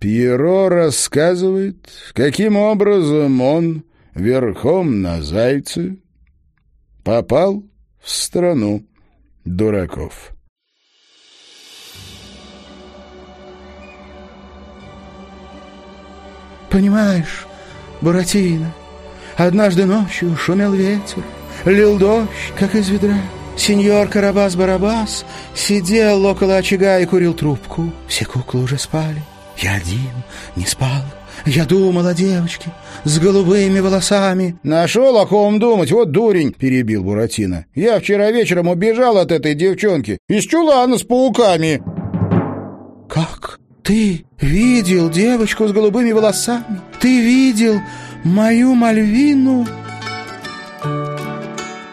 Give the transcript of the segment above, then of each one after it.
Пьеро рассказывает, каким образом он верхом на зайце попал в страну дураков. Понимаешь, Буратино, однажды ночью шумел ветер, лил дождь, как из ведра. Сеньор Карабас-Барабас сидел около очага и курил трубку. Все куклы уже спали. Я один, не спал. Я думал о девочке с голубыми волосами. «Нашел о ком думать, вот дурень!» — перебил Буратино. «Я вчера вечером убежал от этой девчонки из чулана с пауками!» «Как? Ты видел девочку с голубыми волосами? Ты видел мою Мальвину?»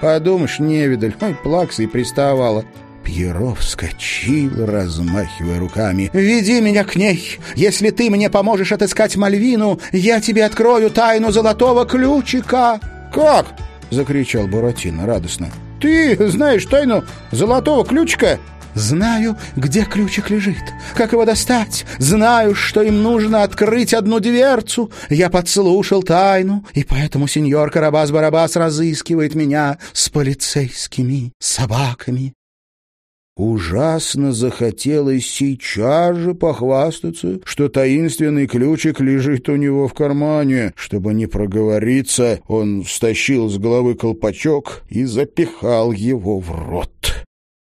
Подумаешь, невидаль, ой, плакса и приставала. Пьеро вскочил, размахивая руками. «Веди меня к ней! Если ты мне поможешь отыскать Мальвину, я тебе открою тайну золотого ключика!» «Как?» — закричал Буратино радостно. «Ты знаешь тайну золотого ключика?» Знаю, где ключик лежит, как его достать. Знаю, что им нужно открыть одну дверцу. Я подслушал тайну, и поэтому сеньор Карабас-Барабас разыскивает меня с полицейскими собаками. Ужасно захотелось сейчас же похвастаться, что таинственный ключик лежит у него в кармане. Чтобы не проговориться, он стащил с головы колпачок и запихал его в рот.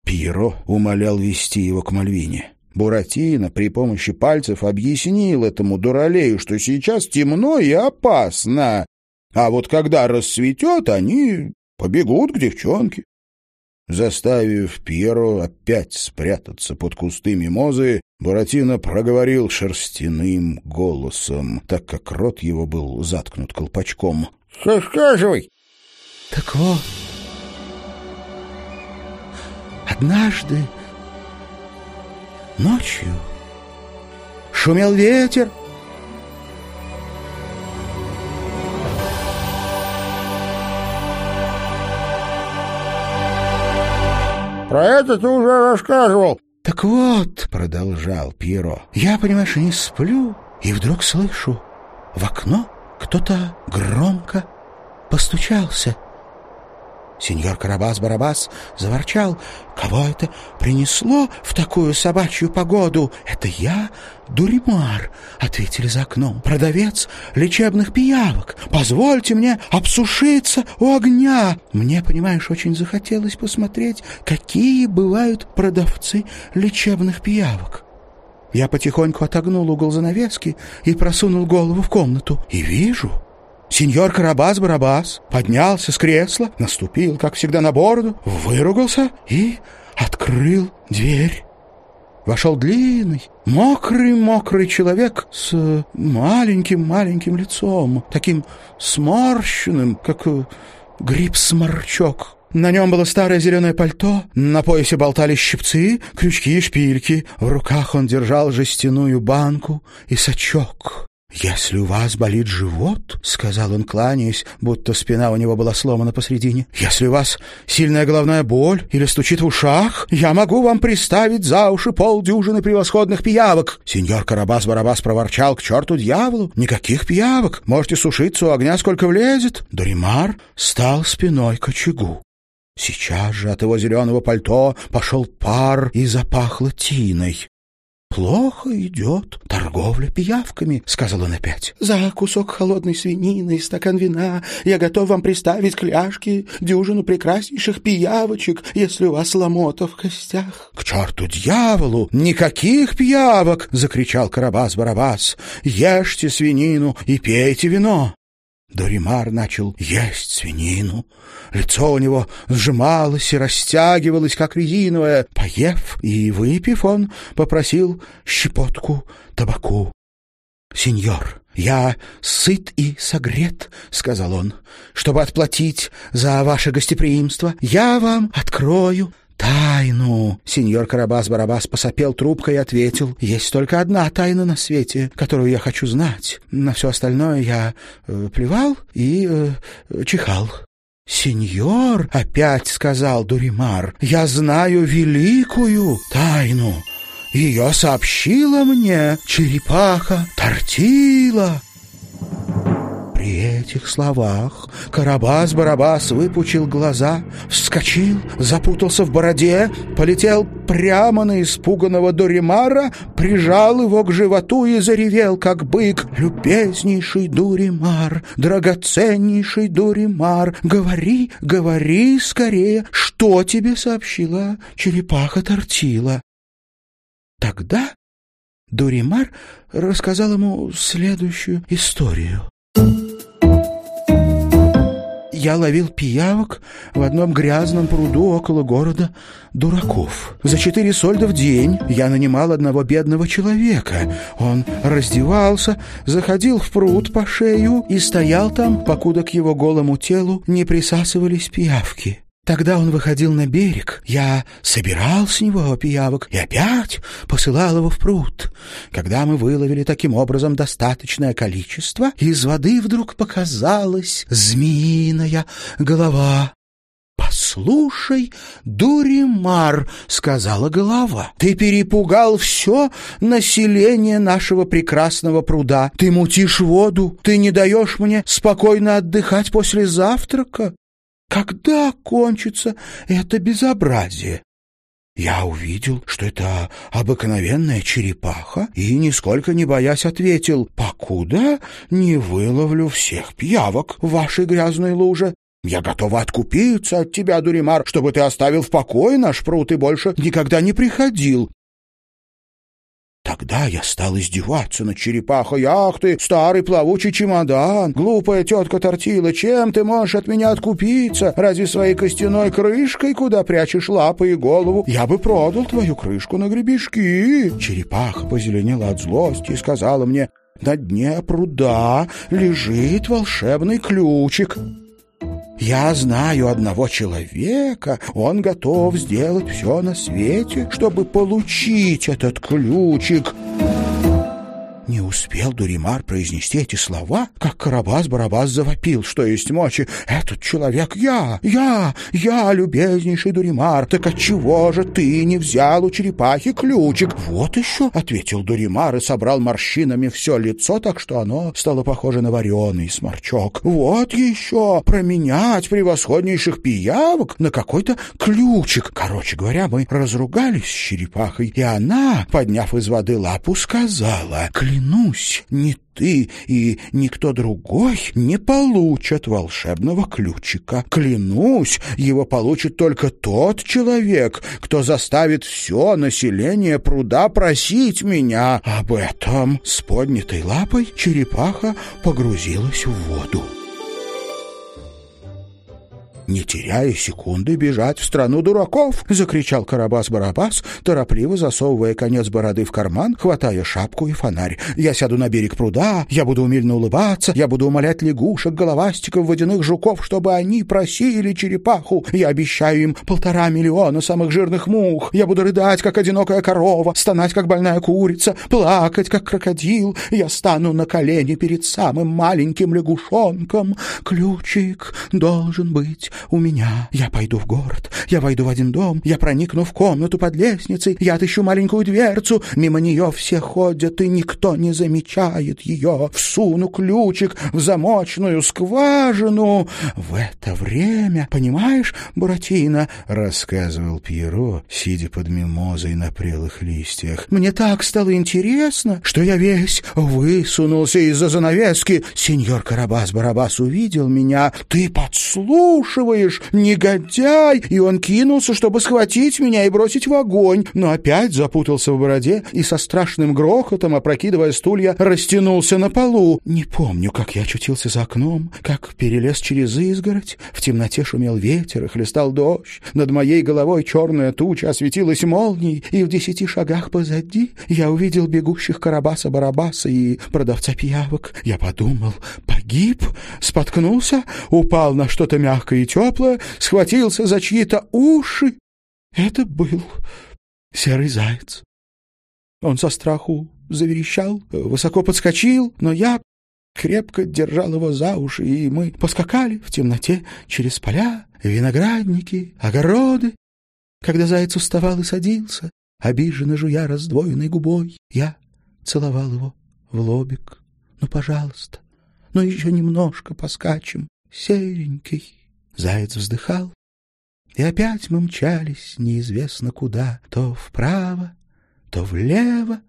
Пиро умолял вести его к Мальвине. Буратино при помощи пальцев объяснил этому дуралею, что сейчас темно и опасно, а вот когда рассветет, они побегут к девчонке. Заставив Пьеро опять спрятаться под кусты мимозы, Буратино проговорил шерстяным голосом, так как рот его был заткнут колпачком. «Рассказывай!» «Так вот, Однажды ночью шумел ветер, Про это ты уже рассказывал. Так вот, продолжал Пьеро, я, понимаешь, не сплю, и вдруг слышу, в окно кто-то громко постучался. Сеньор Карабас-Барабас заворчал. «Кого это принесло в такую собачью погоду?» «Это я, Дуримар», — ответили за окном. «Продавец лечебных пиявок. Позвольте мне обсушиться у огня». Мне, понимаешь, очень захотелось посмотреть, какие бывают продавцы лечебных пиявок. Я потихоньку отогнул угол занавески и просунул голову в комнату. И вижу Сеньор Карабас-Барабас поднялся с кресла, наступил, как всегда, на бороду, выругался и открыл дверь. Вошел длинный, мокрый-мокрый человек с маленьким-маленьким лицом, таким сморщенным, как э, гриб-сморчок. На нем было старое зеленое пальто, на поясе болтались щипцы, крючки и шпильки. В руках он держал жестяную банку и сачок. «Если у вас болит живот, — сказал он, кланяясь, будто спина у него была сломана посредине, — если у вас сильная головная боль или стучит в ушах, я могу вам приставить за уши полдюжины превосходных пиявок». Сеньор Карабас-Барабас проворчал к черту дьяволу. «Никаких пиявок. Можете сушиться у огня, сколько влезет». Доримар стал спиной к очагу. Сейчас же от его зеленого пальто пошел пар и запахло тиной. «Плохо идет торговля пиявками», — сказал он опять. «За кусок холодной свинины и стакан вина я готов вам приставить кляшки, дюжину прекраснейших пиявочек, если у вас ломота в костях». «К черту дьяволу! Никаких пиявок!» — закричал Карабас-Барабас. «Ешьте свинину и пейте вино!» Доримар начал есть свинину. Лицо у него сжималось и растягивалось, как резиновое. Поев и выпив, он попросил щепотку табаку. — Сеньор, я сыт и согрет, — сказал он. — Чтобы отплатить за ваше гостеприимство, я вам открою «Тайну!» — сеньор Карабас-Барабас посопел трубкой и ответил. «Есть только одна тайна на свете, которую я хочу знать. На все остальное я э, плевал и э, чихал». «Сеньор!» — опять сказал Дуримар. «Я знаю великую тайну. Ее сообщила мне черепаха Тортила. При этих словах Карабас-Барабас выпучил глаза, вскочил, запутался в бороде, полетел прямо на испуганного Доримара, прижал его к животу и заревел, как бык. «Любезнейший Дуримар, драгоценнейший Дуримар, говори, говори скорее, что тебе сообщила черепаха Тортила?» Тогда Дуримар рассказал ему следующую историю. Я ловил пиявок в одном грязном пруду около города Дураков. За четыре сольда в день я нанимал одного бедного человека. Он раздевался, заходил в пруд по шею и стоял там, покуда к его голому телу не присасывались пиявки. Тогда он выходил на берег, я собирал с него пиявок и опять посылал его в пруд. Когда мы выловили таким образом достаточное количество, из воды вдруг показалась змеиная голова. «Послушай, Дуримар», — сказала голова, — «ты перепугал все население нашего прекрасного пруда. Ты мутишь воду, ты не даешь мне спокойно отдыхать после завтрака. Когда кончится это безобразие? Я увидел, что это обыкновенная черепаха, и, нисколько не боясь, ответил, «Покуда не выловлю всех пиявок в вашей грязной луже, я готова откупиться от тебя, Дуримар, чтобы ты оставил в покое наш пруд и больше никогда не приходил. Тогда я стал издеваться над черепахой. «Ах ты, старый плавучий чемодан! Глупая тетка Тортила, чем ты можешь от меня откупиться? Разве своей костяной крышкой, куда прячешь лапы и голову? Я бы продал твою крышку на гребешки!» Черепаха позеленела от злости и сказала мне, «На дне пруда лежит волшебный ключик». Я знаю одного человека, он готов сделать все на свете, чтобы получить этот ключик. Не успел Дуримар произнести эти слова, как Карабас-Барабас завопил, что есть мочи. «Этот человек я! Я! Я, любезнейший Дуримар! Так отчего же ты не взял у черепахи ключик?» «Вот еще!» — ответил Дуримар и собрал морщинами все лицо, так что оно стало похоже на вареный сморчок. «Вот еще! Променять превосходнейших пиявок на какой-то ключик!» Короче говоря, мы разругались с черепахой, и она, подняв из воды лапу, сказала клянусь, ни ты и никто другой не получат волшебного ключика. Клянусь, его получит только тот человек, кто заставит все население пруда просить меня об этом. С поднятой лапой черепаха погрузилась в воду не теряя секунды, бежать в страну дураков!» — закричал Карабас-Барабас, торопливо засовывая конец бороды в карман, хватая шапку и фонарь. «Я сяду на берег пруда, я буду умильно улыбаться, я буду умолять лягушек, головастиков, водяных жуков, чтобы они просили черепаху. Я обещаю им полтора миллиона самых жирных мух. Я буду рыдать, как одинокая корова, стонать, как больная курица, плакать, как крокодил. Я стану на колени перед самым маленьким лягушонком. Ключик должен быть у меня. Я пойду в город, я войду в один дом, я проникну в комнату под лестницей, я отыщу маленькую дверцу, мимо нее все ходят, и никто не замечает ее. Всуну ключик в замочную скважину. В это время, понимаешь, Буратино, — рассказывал Пьеро, сидя под мимозой на прелых листьях, — мне так стало интересно, что я весь высунулся из-за занавески. Сеньор Карабас-Барабас увидел меня. Ты подслушивал подслушиваешь, негодяй!» И он кинулся, чтобы схватить меня и бросить в огонь, но опять запутался в бороде и со страшным грохотом, опрокидывая стулья, растянулся на полу. Не помню, как я очутился за окном, как перелез через изгородь. В темноте шумел ветер и хлестал дождь. Над моей головой черная туча осветилась молнией, и в десяти шагах позади я увидел бегущих Карабаса-Барабаса и продавца пиявок. Я подумал, погиб, споткнулся, упал на что-то мягкое и теплое, схватился за чьи-то уши. Это был серый заяц. Он со страху заверещал, высоко подскочил, но я крепко держал его за уши, и мы поскакали в темноте через поля, виноградники, огороды. Когда заяц уставал и садился, обиженно жуя раздвоенной губой. Я целовал его в лобик. Ну, пожалуйста, ну еще немножко поскачем, серенький. Заяц вздыхал, и опять мы мчались неизвестно куда, то вправо, то влево,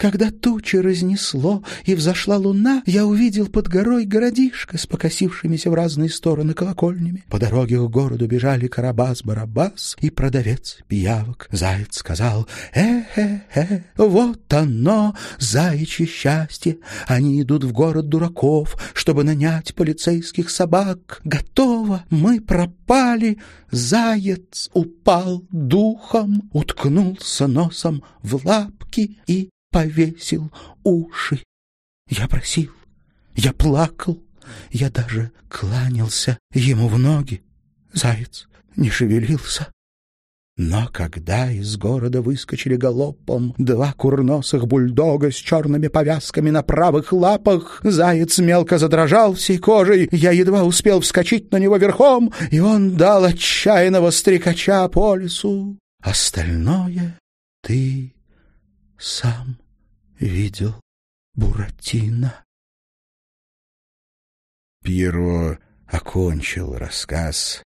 когда тучи разнесло и взошла луна, я увидел под горой городишко с покосившимися в разные стороны колокольнями. По дороге к городу бежали Карабас-Барабас и продавец пиявок. Заяц сказал «Э-э-э, вот оно, заячье счастье! Они идут в город дураков, чтобы нанять полицейских собак. Готово, мы пропали!» Заяц упал духом, уткнулся носом в лапки и повесил уши. Я просил, я плакал, я даже кланялся ему в ноги. Заяц не шевелился. Но когда из города выскочили галопом два курносых бульдога с черными повязками на правых лапах, заяц мелко задрожал всей кожей, я едва успел вскочить на него верхом, и он дал отчаянного стрекача по лесу. Остальное ты сам видел Буратино. Пьеро окончил рассказ,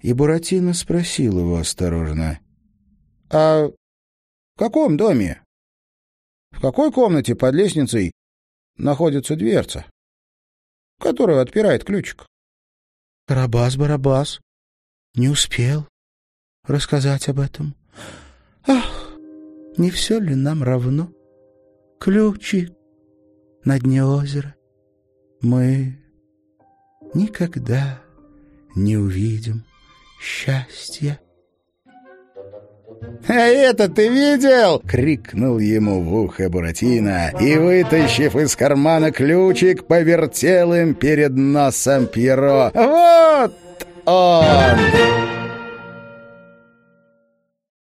и Буратино спросил его осторожно. — А в каком доме? В какой комнате под лестницей находится дверца, которую отпирает ключик? — Карабас-барабас не успел рассказать об этом. Ах, не все ли нам равно? Ключик на дне озера. Мы никогда не увидим счастья. «А это ты видел?» — крикнул ему в ухо Буратино и, вытащив из кармана ключик, повертел им перед носом Пьеро. «Вот он!»